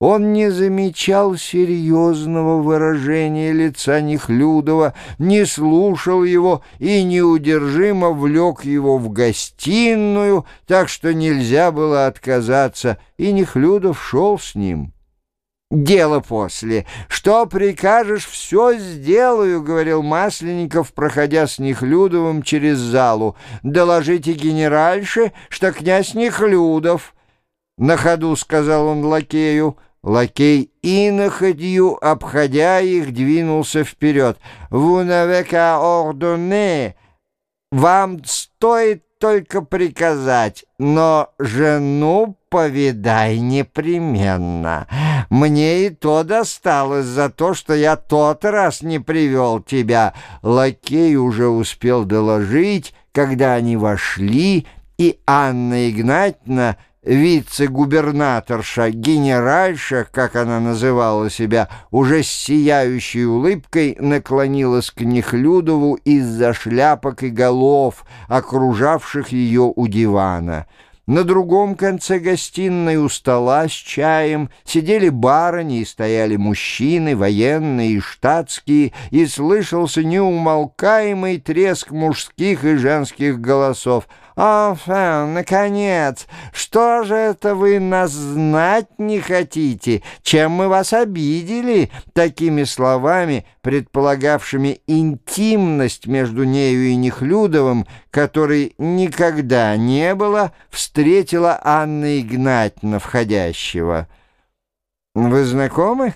Он не замечал серьезного выражения лица Нехлюдова, не слушал его и неудержимо влек его в гостиную, так что нельзя было отказаться, и Нехлюдов шел с ним. «Дело после. Что прикажешь, все сделаю», — говорил Масленников, проходя с Нехлюдовым через залу. «Доложите генеральше, что князь Нехлюдов». «На ходу», — сказал он лакею, — Лакей иноходью, обходя их, двинулся вперед. «Vous n'avez qu'à ordonner. Вам стоит только приказать, но жену повидай непременно. Мне и то досталось за то, что я тот раз не привел тебя». Лакей уже успел доложить, когда они вошли, и Анна Игнатьевна вице-губернаторша, генеральша, как она называла себя, уже с сияющей улыбкой наклонилась к Нехлюдову из-за шляпок и голов, окружавших ее у дивана. На другом конце гостиной у стола с чаем сидели барыни и стояли мужчины, военные и штатские, и слышался неумолкаемый треск мужских и женских голосов — «Офен, наконец! Что же это вы нас знать не хотите? Чем мы вас обидели?» Такими словами, предполагавшими интимность между нею и Нехлюдовым, которой никогда не было, встретила Анна Игнатьевна входящего. «Вы знакомы?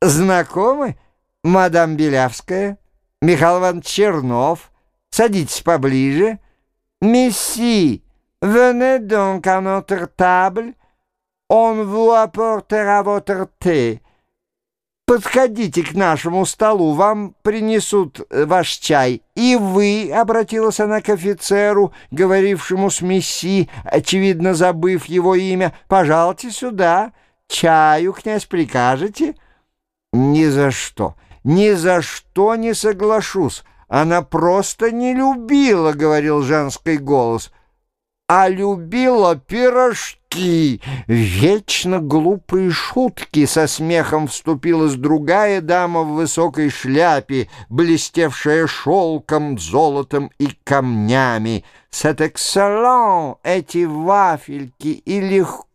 Знакомы? Мадам Белявская? Михаил Иванович Чернов? Садитесь поближе». Месси, venez donc à notre table, on vous apportera votre thé. Подходите к нашему столу, вам принесут э, ваш чай. И вы, — обратилась она к офицеру, говорившему с Месси, очевидно забыв его имя, — пожалуйте сюда, чаю, князь, прикажете? Ни за что, ни за что не соглашусь. Она просто не любила, — говорил женский голос, — а любила пирожки. Вечно глупые шутки. Со смехом вступилась другая дама в высокой шляпе, блестевшая шелком, золотом и камнями. «C'est excellent! Эти вафельки и легко!»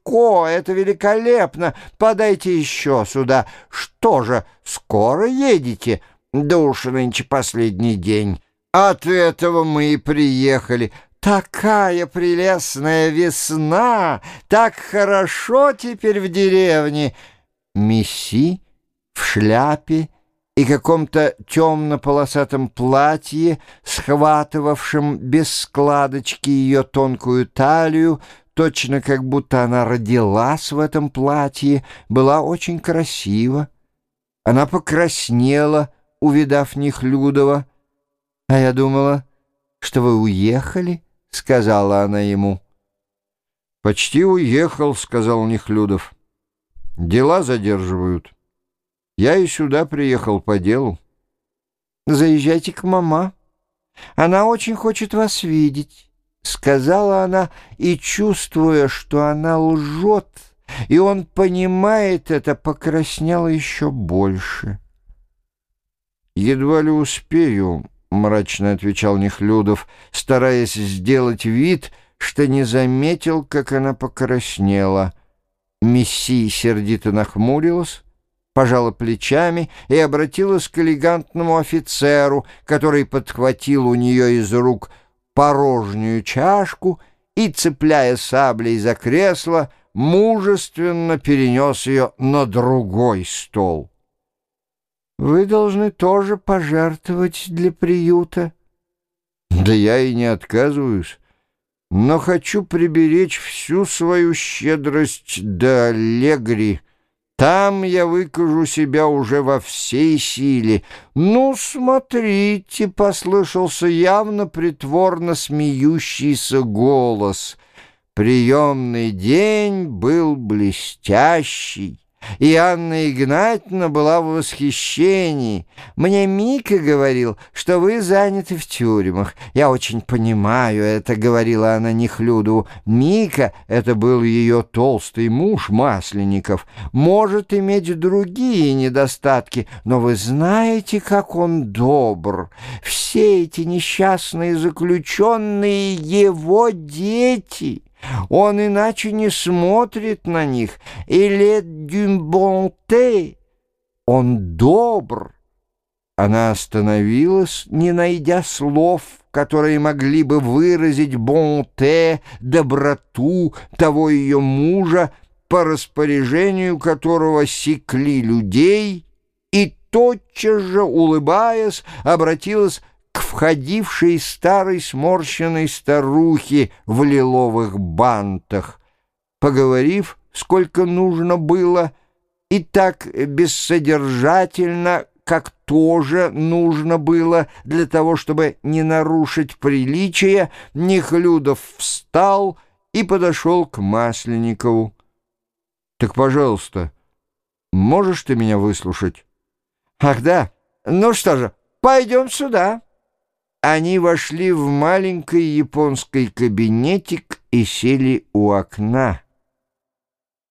это великолепно! Подайте еще сюда. Что же, скоро едете?» Да уж нынче последний день. От этого мы и приехали. Такая прелестная весна! Так хорошо теперь в деревне!» Месси в шляпе и каком-то темно-полосатом платье, схватывавшем без складочки ее тонкую талию, точно как будто она родилась в этом платье, была очень красива. Она покраснела, увидав Нехлюдова. «А я думала, что вы уехали», — сказала она ему. «Почти уехал», — сказал Нехлюдов. «Дела задерживают. Я и сюда приехал по делу». «Заезжайте к мама. Она очень хочет вас видеть», — сказала она, и, чувствуя, что она лжет, и он понимает это, покраснела еще больше. «Едва ли успею», — мрачно отвечал Нехлюдов, стараясь сделать вид, что не заметил, как она покраснела. Месси сердито нахмурилась, пожала плечами и обратилась к элегантному офицеру, который подхватил у нее из рук порожнюю чашку и, цепляя саблей за кресло, мужественно перенес ее на другой стол. Вы должны тоже пожертвовать для приюта. Да я и не отказываюсь, но хочу приберечь всю свою щедрость до Аллегри. Там я выкажу себя уже во всей силе. Ну, смотрите, — послышался явно притворно смеющийся голос. Приемный день был блестящий. И Анна Игнатьевна была в восхищении. Мне Мика говорил, что вы заняты в тюрьмах. Я очень понимаю это, говорила она Нехлюду. Мика, это был ее толстый муж Масленников, может иметь другие недостатки, но вы знаете, как он добр. Все эти несчастные заключенные его дети». Он иначе не смотрит на них. Или дюмбонте. Он добр. Она остановилась, не найдя слов, которые могли бы выразить бонте, доброту того ее мужа, по распоряжению которого секли людей, и тотчас же, улыбаясь, обратилась к входившей старой сморщенной старухе в лиловых бантах. Поговорив, сколько нужно было, и так бессодержательно, как тоже нужно было для того, чтобы не нарушить приличия, Нехлюдов встал и подошел к Масленникову. «Так, пожалуйста, можешь ты меня выслушать?» «Ах, да? Ну что же, пойдем сюда». Они вошли в маленький японский кабинетик и сели у окна.